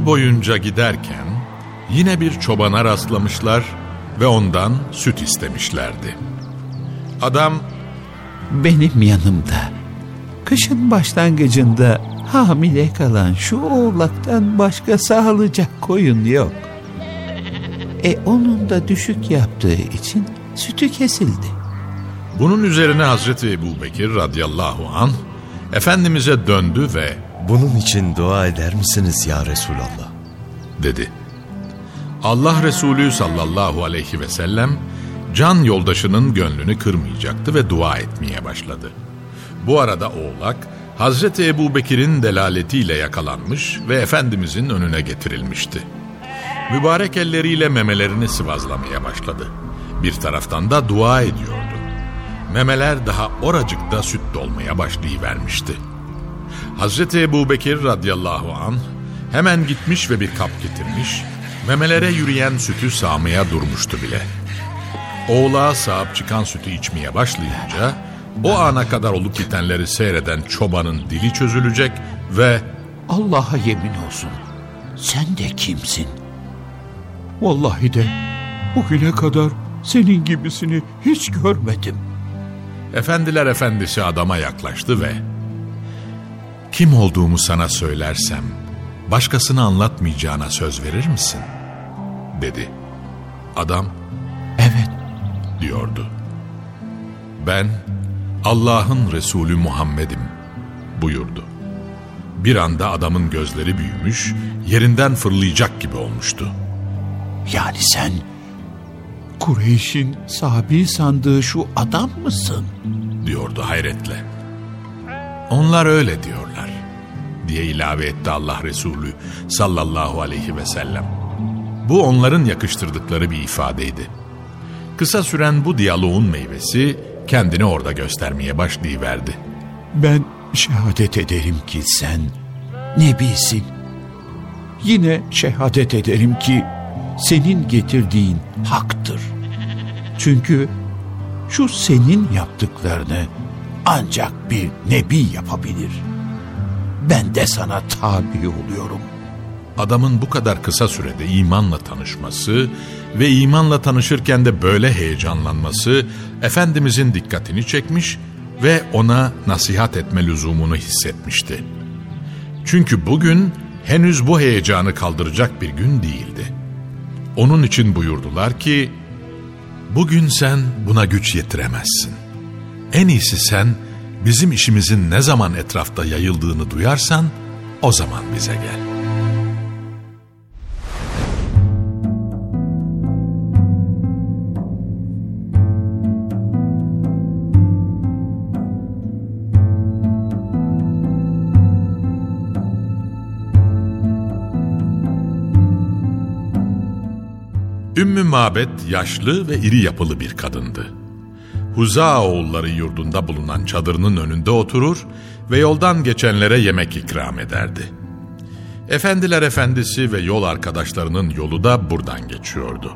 Yol boyunca giderken yine bir çobana rastlamışlar ve ondan süt istemişlerdi. Adam Benim yanımda kışın başlangıcında hamile kalan şu oğlaktan başka sağlayacak koyun yok. E onun da düşük yaptığı için sütü kesildi. bunun üzerine Hazreti Ebu Bekir radıyallahu an Efendimiz'e döndü ve Bunun için dua eder misiniz ya Resulallah? dedi. Allah Resulü sallallahu aleyhi ve sellem can yoldaşının gönlünü kırmayacaktı ve dua etmeye başladı. Bu arada oğlak Hazreti Ebu Bekir'in delaletiyle yakalanmış ve Efendimizin önüne getirilmişti. Mübarek elleriyle memelerini sıvazlamaya başladı. Bir taraftan da dua ediyordu. Memeler daha oracıkta süt dolmaya başlayıvermişti. Hazreti Ebu Bekir radıyallahu an hemen gitmiş ve bir kap getirmiş, memelere yürüyen sütü sağmaya durmuştu bile. Oğlağa sağıp çıkan sütü içmeye başlayınca, o ana kadar olup bitenleri seyreden çobanın dili çözülecek ve Allah'a yemin olsun. Sen de kimsin? Vallahi de bugüne kadar senin gibisini hiç görmedim. Efendiler efendisi adama yaklaştı ve kim olduğumu sana söylersem başkasına anlatmayacağına söz verir misin? dedi. Adam Evet, diyordu. Ben Allah'ın Resulü Muhammed'im buyurdu. Bir anda adamın gözleri büyümüş, yerinden fırlayacak gibi olmuştu. yani sen Kureyş'in sahibi sandığı şu adam mısın? diyordu hayretle. Onlar öyle diyorlar diye ilave etti Allah Resulü sallallahu aleyhi ve sellem. Bu onların yakıştırdıkları bir ifadeydi. Kısa süren bu diyaloğun meyvesi kendini orada göstermeye başlayıverdi. Ben şehadet ederim ki sen Nebisin. Yine şehadet ederim ki senin getirdiğin haktır. Çünkü şu senin yaptıklarını ancak bir nebi yapabilir. Ben de sana tabi oluyorum. Adamın bu kadar kısa sürede imanla tanışması ve imanla tanışırken de böyle heyecanlanması Efendimizin dikkatini çekmiş ve ona nasihat etme lüzumunu hissetmişti. Çünkü bugün henüz bu heyecanı kaldıracak bir gün değildi. Onun için buyurdular ki, bugün sen buna güç yetiremezsin. En iyisi sen bizim işimizin ne zaman etrafta yayıldığını duyarsan o zaman bize gel. Ümmü Mabet yaşlı ve iri yapılı bir kadındı. Huza oğulları yurdunda bulunan çadırının önünde oturur ve yoldan geçenlere yemek ikram ederdi. Efendiler efendisi ve yol arkadaşlarının yolu da buradan geçiyordu.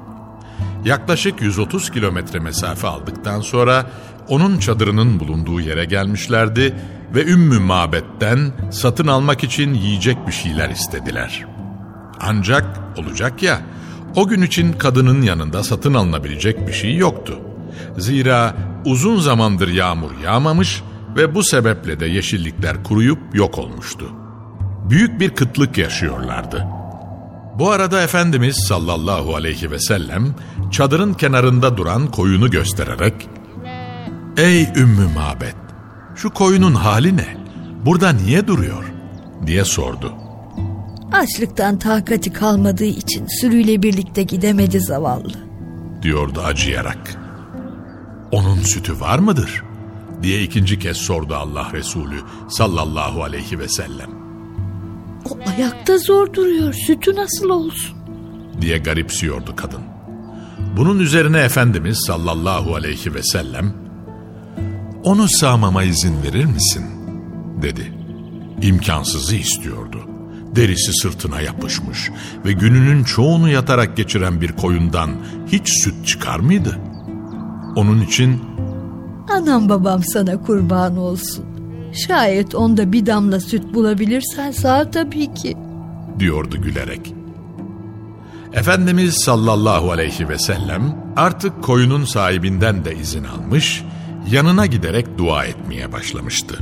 Yaklaşık 130 kilometre mesafe aldıktan sonra onun çadırının bulunduğu yere gelmişlerdi ve Ümmü Mabet'ten satın almak için yiyecek bir şeyler istediler. Ancak olacak ya, o gün için kadının yanında satın alınabilecek bir şey yoktu. Zira uzun zamandır yağmur yağmamış ve bu sebeple de yeşillikler kuruyup yok olmuştu. Büyük bir kıtlık yaşıyorlardı. Bu arada Efendimiz sallallahu aleyhi ve sellem çadırın kenarında duran koyunu göstererek ''Ey Ümmü Mabet, şu koyunun hali ne? Burada niye duruyor?'' diye sordu. Açlıktan takati kalmadığı için sürüyle birlikte gidemedi zavallı. Diyordu acıyarak. Onun sütü var mıdır? diye ikinci kez sordu Allah Resulü sallallahu aleyhi ve sellem. O ayakta zor duruyor. Sütü nasıl olsun? diye garipsiyordu kadın. Bunun üzerine Efendimiz sallallahu aleyhi ve sellem onu sağmama izin verir misin? dedi. İmkansızı istiyordu. Derisi sırtına yapışmış ve gününün çoğunu yatarak geçiren bir koyundan hiç süt çıkar mıydı? Onun için Anam babam sana kurban olsun. Şayet onda bir damla süt bulabilirsen sağ tabii ki. diyordu gülerek. Efendimiz sallallahu aleyhi ve sellem artık koyunun sahibinden de izin almış, yanına giderek dua etmeye başlamıştı.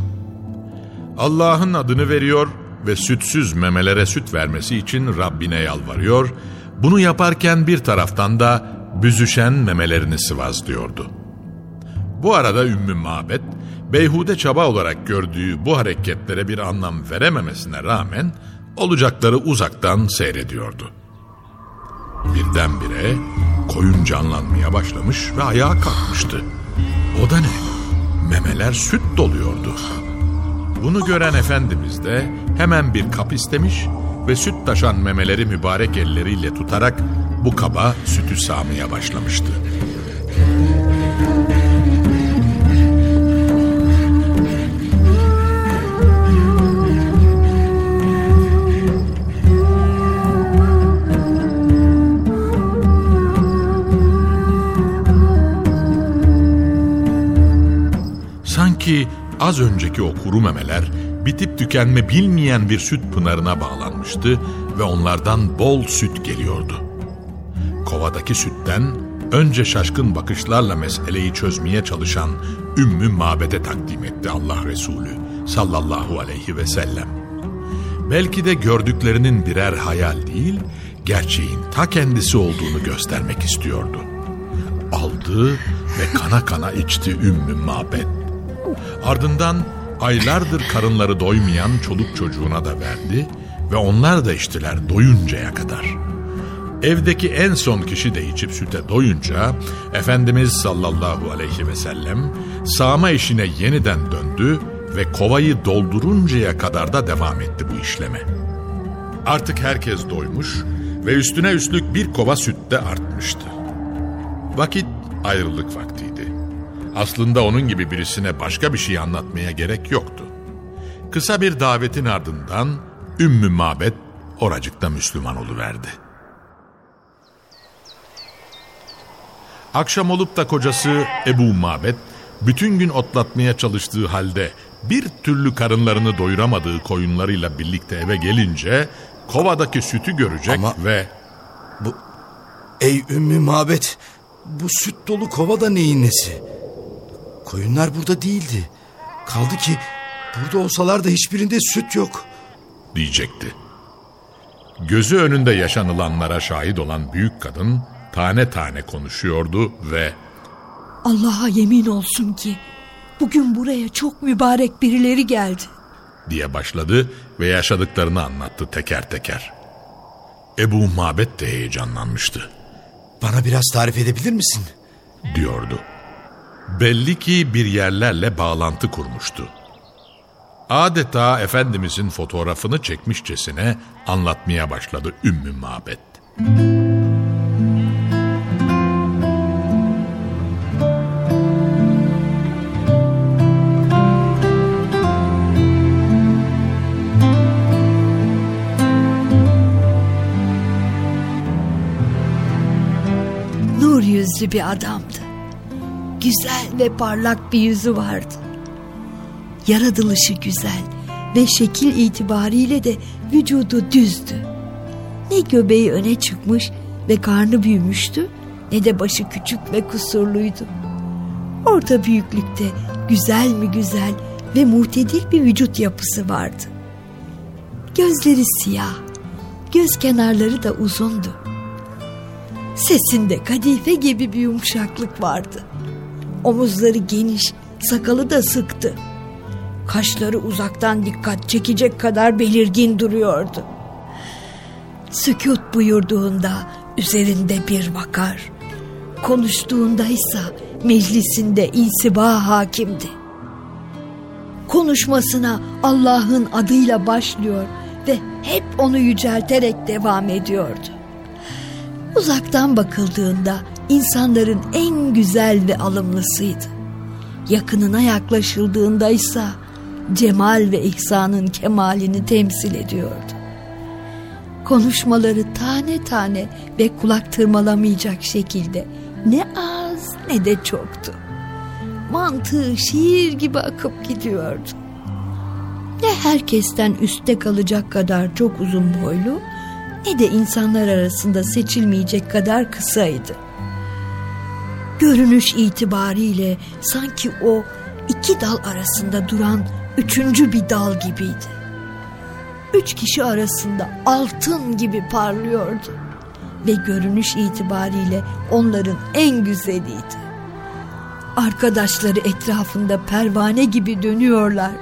Allah'ın adını veriyor ve sütsüz memelere süt vermesi için Rabbine yalvarıyor, bunu yaparken bir taraftan da büzüşen memelerini sıvazlıyordu. Bu arada Ümmü Mabet, beyhude çaba olarak gördüğü bu hareketlere bir anlam verememesine rağmen olacakları uzaktan seyrediyordu. Birdenbire koyun canlanmaya başlamış ve ayağa kalkmıştı. O da ne? Memeler süt doluyordu. Bunu gören Efendimiz de hemen bir kap istemiş ve süt taşan memeleri mübarek elleriyle tutarak bu kaba sütü sağmaya başlamıştı. Sanki az önceki o kuru memeler bitip tükenme bilmeyen bir süt pınarına bağlanmıştı ve onlardan bol süt geliyordu. Kovadaki sütten önce şaşkın bakışlarla meseleyi çözmeye çalışan Ümmü Mabed'e takdim etti Allah Resulü sallallahu aleyhi ve sellem. Belki de gördüklerinin birer hayal değil, gerçeğin ta kendisi olduğunu göstermek istiyordu. Aldı ve kana kana içti Ümmü Mabed. Ardından aylardır karınları doymayan çoluk çocuğuna da verdi ve onlar da içtiler doyuncaya kadar. Evdeki en son kişi de içip süte doyunca Efendimiz sallallahu aleyhi ve sellem sağma işine yeniden döndü ve kovayı dolduruncaya kadar da devam etti bu işleme. Artık herkes doymuş ve üstüne üstlük bir kova süt de artmıştı. Vakit ayrılık vaktiydi. Aslında onun gibi birisine başka bir şey anlatmaya gerek yoktu. Kısa bir davetin ardından Ümmü Mabet oracıkta Müslüman oluverdi. Akşam olup da kocası Ebu Mabet bütün gün otlatmaya çalıştığı halde bir türlü karınlarını doyuramadığı koyunlarıyla birlikte eve gelince kovadaki sütü görecek Ama- ve Bu ey Ümmü Mabet bu süt dolu kova da neyin nesi? Koyunlar burada değildi. Kaldı ki burada olsalar da hiçbirinde süt yok. diyecekti. Gözü önünde yaşanılanlara şahit olan büyük kadın tane tane konuşuyordu ve Allah'a yemin olsun ki bugün buraya çok mübarek birileri geldi. diye başladı ve yaşadıklarını anlattı teker teker. Ebu Mabet de heyecanlanmıştı, Bana biraz tarif edebilir misin? diyordu belli ki bir yerlerle bağlantı kurmuştu. Adeta Efendimizin fotoğrafını çekmişçesine anlatmaya başladı Ümmü Mabet. Nur yüzlü bir adamdı Güzel ve parlak bir yüzü vardı. Yaratılışı güzel ve şekil itibariyle de vücudu düzdü. Ne göbeği öne çıkmış ve karnı büyümüştü ne de başı küçük ve kusurluydu. Orta büyüklükte güzel mi güzel ve muhtedil bir vücut yapısı vardı. Gözleri siyah, göz kenarları da uzundu. Sesinde kadife gibi bir yumuşaklık vardı. Omuzları geniş, sakalı da sıktı. Kaşları uzaktan dikkat çekecek kadar belirgin duruyordu. Sükut buyurduğunda üzerinde bir vakar, konuştuğunda ise meclisinde insiba hakimdi. Konuşmasına Allah'ın adıyla başlıyor ve hep onu yücelterek devam ediyordu. Uzaktan bakıldığında insanların en güzel ve alımlısıydı. Yakınına yaklaşıldığında ise cemal ve ihsanın kemalini temsil ediyordu. Konuşmaları tane tane ve kulak tırmalamayacak şekilde ne az ne de çoktu. Mantığı şiir gibi akıp gidiyordu. Ne herkesten üstte kalacak kadar çok uzun boylu ne de insanlar arasında seçilmeyecek kadar kısaydı. Görünüş itibariyle sanki o iki dal arasında duran üçüncü bir dal gibiydi. Üç kişi arasında altın gibi parlıyordu ve görünüş itibariyle onların en güzeliydi. Arkadaşları etrafında pervane gibi dönüyorlar.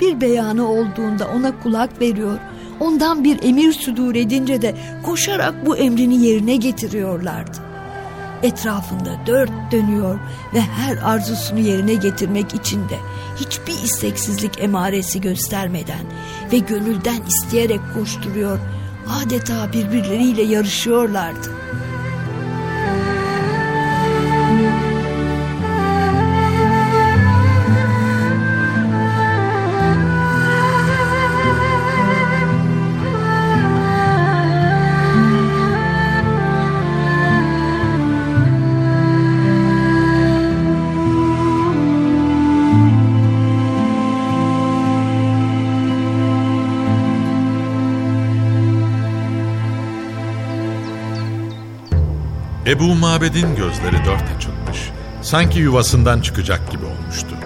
Bir beyanı olduğunda ona kulak veriyor. Ondan bir emir sudur edince de koşarak bu emrini yerine getiriyorlardı. Etrafında dört dönüyor ve her arzusunu yerine getirmek için de hiçbir isteksizlik emaresi göstermeden ve gönülden isteyerek koşturuyor, adeta birbirleriyle yarışıyorlardı. Ebu Mabed'in gözleri dört açılmış. Sanki yuvasından çıkacak gibi olmuştu.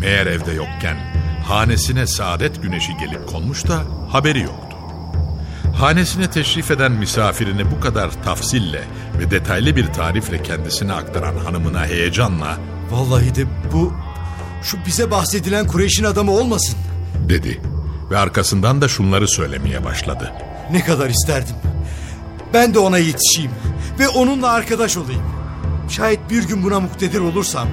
Meğer evde yokken hanesine saadet güneşi gelip konmuş da haberi yoktu. Hanesine teşrif eden misafirini bu kadar tafsille ve detaylı bir tarifle kendisine aktaran hanımına heyecanla Vallahi de bu şu bize bahsedilen Kureyş'in adamı olmasın. dedi ve arkasından da şunları söylemeye başladı. Ne kadar isterdim. Ben de ona yetişeyim ve onunla arkadaş olayım. Şayet bir gün buna muktedir olursam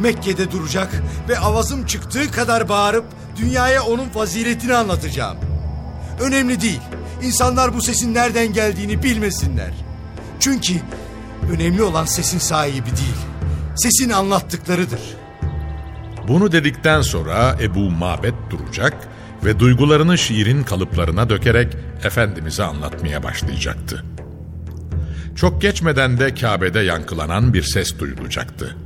Mekke'de duracak ve avazım çıktığı kadar bağırıp dünyaya onun faziletini anlatacağım. Önemli değil. İnsanlar bu sesin nereden geldiğini bilmesinler. Çünkü önemli olan sesin sahibi değil. Sesin anlattıklarıdır. Bunu dedikten sonra Ebu Mabed duracak ve duygularını şiirin kalıplarına dökerek Efendimiz'e anlatmaya başlayacaktı. Çok geçmeden de Kabe'de yankılanan bir ses duyulacaktı.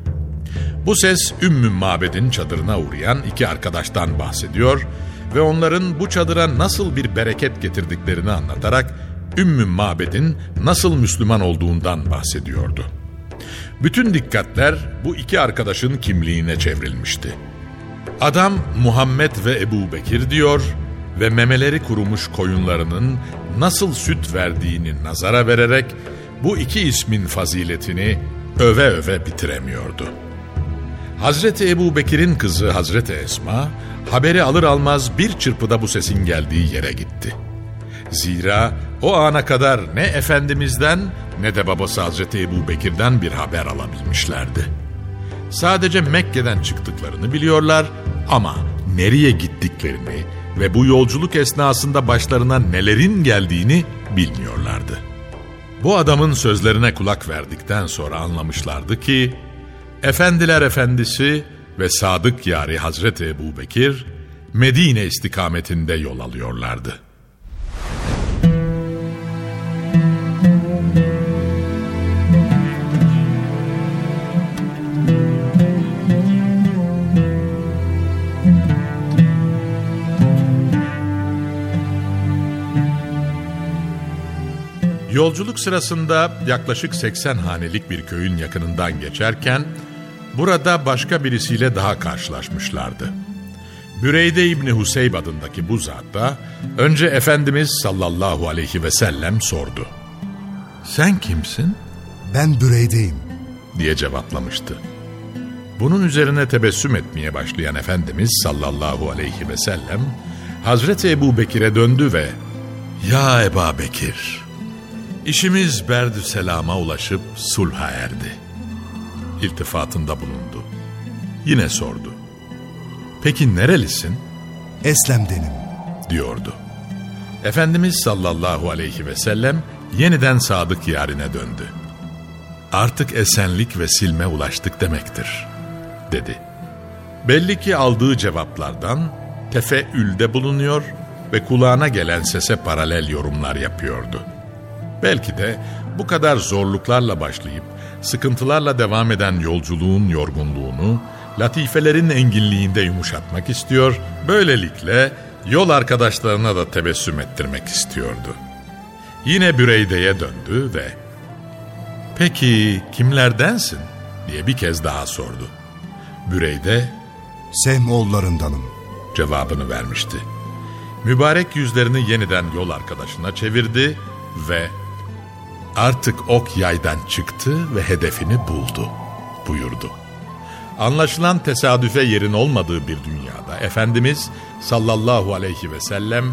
Bu ses Ümmü Mabed'in çadırına uğrayan iki arkadaştan bahsediyor ve onların bu çadıra nasıl bir bereket getirdiklerini anlatarak Ümmü Mabed'in nasıl Müslüman olduğundan bahsediyordu. Bütün dikkatler bu iki arkadaşın kimliğine çevrilmişti. Adam Muhammed ve Ebu Bekir diyor ve memeleri kurumuş koyunlarının nasıl süt verdiğini nazara vererek bu iki ismin faziletini öve öve bitiremiyordu. Hazreti Ebu Bekir'in kızı Hazreti Esma haberi alır almaz bir çırpıda bu sesin geldiği yere gitti. Zira o ana kadar ne Efendimiz'den ne de babası Hazreti Ebu Bekir'den bir haber alabilmişlerdi. Sadece Mekke'den çıktıklarını biliyorlar ama nereye gittiklerini ve bu yolculuk esnasında başlarına nelerin geldiğini bilmiyorlardı. Bu adamın sözlerine kulak verdikten sonra anlamışlardı ki Efendiler Efendisi ve Sadık Yari Hazreti Ebu Bekir Medine istikametinde yol alıyorlardı. Yolculuk sırasında yaklaşık 80 hanelik bir köyün yakınından geçerken burada başka birisiyle daha karşılaşmışlardı. Büreyde İbni Huseyb adındaki bu zat da önce Efendimiz sallallahu aleyhi ve sellem sordu. Sen kimsin? Ben Bürey'deyim. diye cevaplamıştı. Bunun üzerine tebessüm etmeye başlayan Efendimiz sallallahu aleyhi ve sellem Hazreti Ebu Bekir'e döndü ve ''Ya Eba Bekir, işimiz berdü selama ulaşıp sulha erdi.'' İltifatında bulundu. Yine sordu. ''Peki nerelisin?'' Eslem'denim. diyordu. Efendimiz sallallahu aleyhi ve sellem yeniden sadık yarine döndü. Artık esenlik ve silme ulaştık demektir, dedi. Belli ki aldığı cevaplardan tefeülde bulunuyor ve kulağına gelen sese paralel yorumlar yapıyordu. Belki de bu kadar zorluklarla başlayıp sıkıntılarla devam eden yolculuğun yorgunluğunu latifelerin enginliğinde yumuşatmak istiyor, böylelikle yol arkadaşlarına da tebessüm ettirmek istiyordu. Yine Büreyde'ye döndü ve ''Peki kimlerdensin?'' diye bir kez daha sordu. Büreyde Sehmoğullarındanım. cevabını vermişti. Mübarek yüzlerini yeniden yol arkadaşına çevirdi ve artık ok yaydan çıktı ve hedefini buldu buyurdu. Anlaşılan tesadüfe yerin olmadığı bir dünyada Efendimiz sallallahu aleyhi ve sellem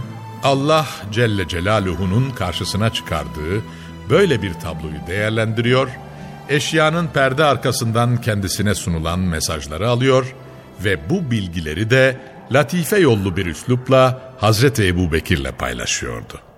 Allah Celle Celaluhu'nun karşısına çıkardığı böyle bir tabloyu değerlendiriyor, eşyanın perde arkasından kendisine sunulan mesajları alıyor ve bu bilgileri de latife yollu bir üslupla Hazreti Ebu Bekir'le paylaşıyordu.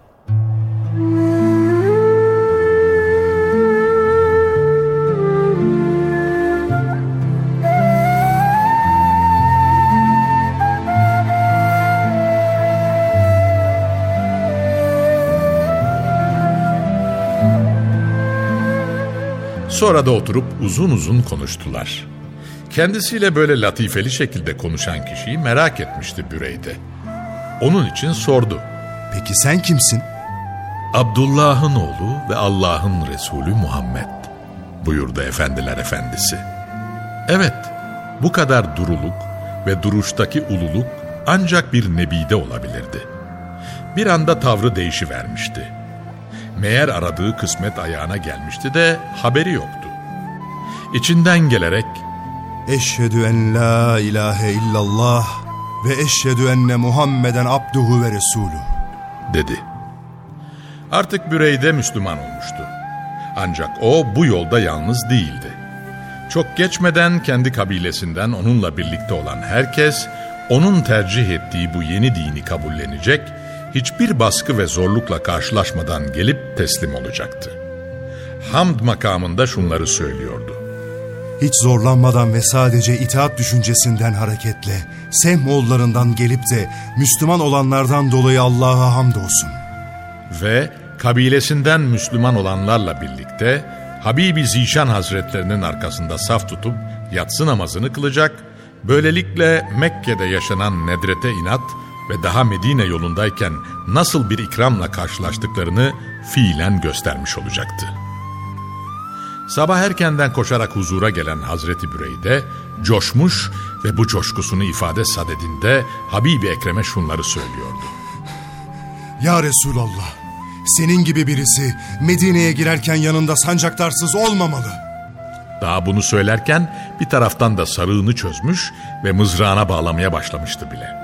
Sonra da oturup uzun uzun konuştular. Kendisiyle böyle latifeli şekilde konuşan kişiyi merak etmişti Büreyde. Onun için sordu. Peki sen kimsin? Abdullah'ın oğlu ve Allah'ın Resulü Muhammed buyurdu efendiler efendisi. Evet, bu kadar duruluk ve duruştaki ululuk ancak bir nebide olabilirdi. Bir anda tavrı değişivermişti. Meğer aradığı kısmet ayağına gelmişti de haberi yoktu. İçinden gelerek Eşhedü en la ilahe illallah ve eşhedü enne Muhammeden abduhu ve resulü. dedi. Artık Büreyde Müslüman olmuştu. Ancak o bu yolda yalnız değildi. Çok geçmeden kendi kabilesinden onunla birlikte olan herkes, onun tercih ettiği bu yeni dini kabullenecek, hiçbir baskı ve zorlukla karşılaşmadan gelip teslim olacaktı. Hamd makamında şunları söylüyordu. Hiç zorlanmadan ve sadece itaat düşüncesinden hareketle Sehmoğullarından gelip de Müslüman olanlardan dolayı Allah'a hamdolsun. ve kabilesinden Müslüman olanlarla birlikte Habibi Zişan Hazretlerinin arkasında saf tutup yatsı namazını kılacak, böylelikle Mekke'de yaşanan nedrete inat ve daha Medine yolundayken nasıl bir ikramla karşılaştıklarını fiilen göstermiş olacaktı. Sabah erkenden koşarak huzura gelen Hazreti Büreyde coşmuş ve bu coşkusunu ifade sadedinde Habibi Ekrem'e şunları söylüyordu. Ya Resulallah, senin gibi birisi Medine'ye girerken yanında sancaktarsız olmamalı. Daha bunu söylerken bir taraftan da sarığını çözmüş ve mızrağına bağlamaya başlamıştı bile.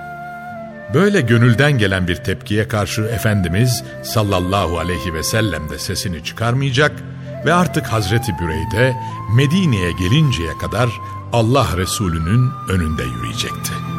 Böyle gönülden gelen bir tepkiye karşı Efendimiz sallallahu aleyhi ve sellem de sesini çıkarmayacak ve artık Hazreti Büreyde Medine'ye gelinceye kadar Allah Resulü'nün önünde yürüyecekti.